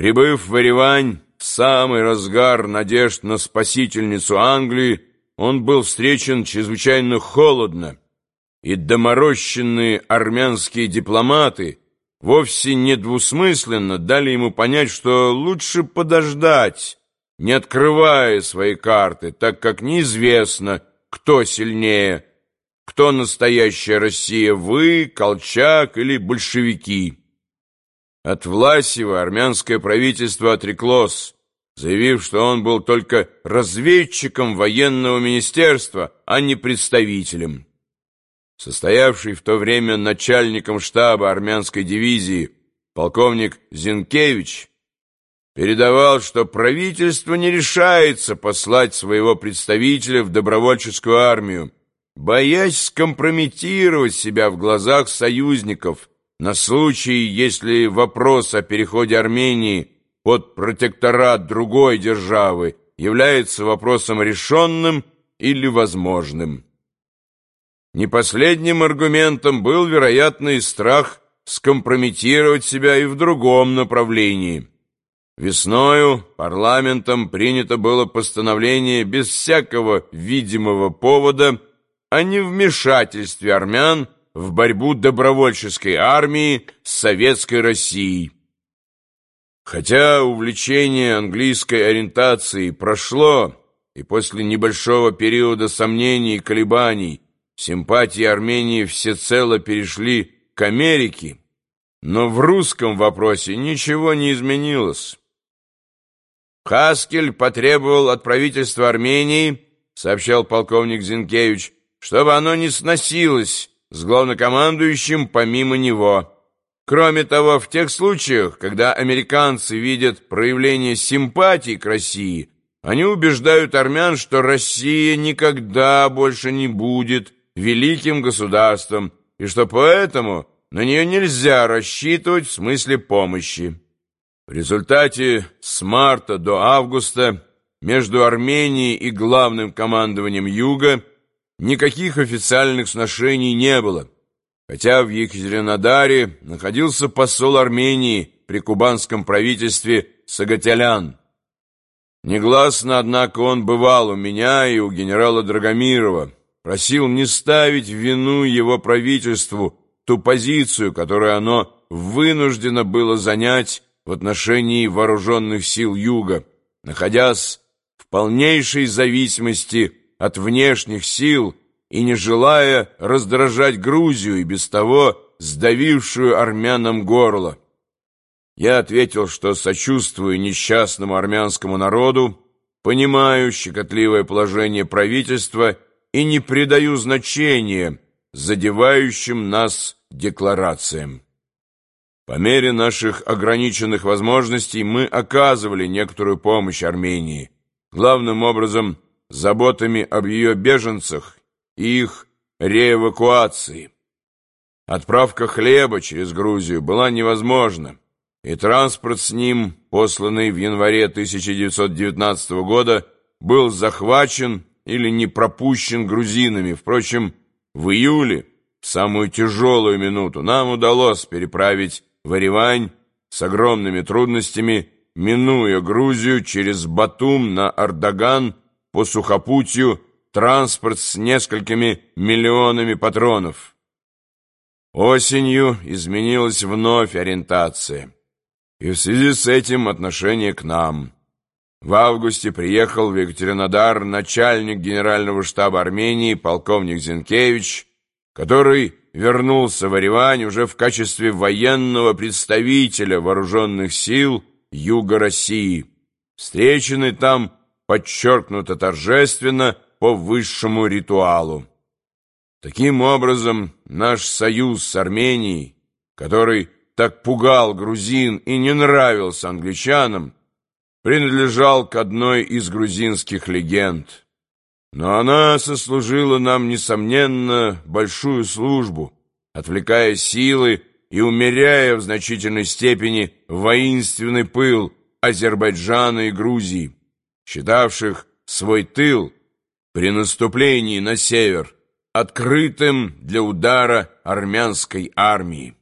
Прибыв в Еревань в самый разгар надежд на спасительницу Англии, он был встречен чрезвычайно холодно, и доморощенные армянские дипломаты вовсе недвусмысленно дали ему понять, что лучше подождать, не открывая свои карты, так как неизвестно, кто сильнее, кто настоящая Россия, вы, Колчак или большевики. От Власева армянское правительство отреклось, заявив, что он был только разведчиком военного министерства, а не представителем. Состоявший в то время начальником штаба армянской дивизии полковник Зинкевич передавал, что правительство не решается послать своего представителя в добровольческую армию, боясь скомпрометировать себя в глазах союзников, на случай, если вопрос о переходе Армении под протекторат другой державы является вопросом решенным или возможным. Не последним аргументом был, вероятно, и страх скомпрометировать себя и в другом направлении. Весною парламентом принято было постановление без всякого видимого повода о невмешательстве армян в борьбу добровольческой армии с советской Россией. Хотя увлечение английской ориентацией прошло, и после небольшого периода сомнений и колебаний симпатии Армении всецело перешли к Америке, но в русском вопросе ничего не изменилось. Хаскель потребовал от правительства Армении, сообщал полковник Зинкевич, чтобы оно не сносилось, с главнокомандующим помимо него. Кроме того, в тех случаях, когда американцы видят проявление симпатии к России, они убеждают армян, что Россия никогда больше не будет великим государством, и что поэтому на нее нельзя рассчитывать в смысле помощи. В результате с марта до августа между Арменией и главным командованием Юга никаких официальных сношений не было, хотя в Екатеринодаре находился посол Армении при кубанском правительстве Сагатялян. Негласно, однако, он бывал у меня и у генерала Драгомирова, просил не ставить в вину его правительству ту позицию, которую оно вынуждено было занять в отношении вооруженных сил Юга, находясь в полнейшей зависимости от внешних сил и не желая раздражать Грузию и без того сдавившую армянам горло. Я ответил, что сочувствую несчастному армянскому народу, понимаю щекотливое положение правительства и не придаю значения задевающим нас декларациям. По мере наших ограниченных возможностей мы оказывали некоторую помощь Армении, главным образом – заботами об ее беженцах и их реэвакуации. Отправка хлеба через Грузию была невозможна, и транспорт с ним, посланный в январе 1919 года, был захвачен или не пропущен грузинами. Впрочем, в июле, в самую тяжелую минуту, нам удалось переправить в Еревань с огромными трудностями, минуя Грузию через Батум на Ардаган по сухопутью транспорт с несколькими миллионами патронов. Осенью изменилась вновь ориентация, и в связи с этим отношение к нам. В августе приехал в Екатеринодар начальник генерального штаба Армении полковник Зинкевич, который вернулся в Еревань уже в качестве военного представителя вооруженных сил Юга России. Встреченный там подчеркнуто торжественно по высшему ритуалу. Таким образом, наш союз с Арменией, который так пугал грузин и не нравился англичанам, принадлежал к одной из грузинских легенд. Но она сослужила нам, несомненно, большую службу, отвлекая силы и умеряя в значительной степени воинственный пыл Азербайджана и Грузии считавших свой тыл при наступлении на север открытым для удара армянской армии.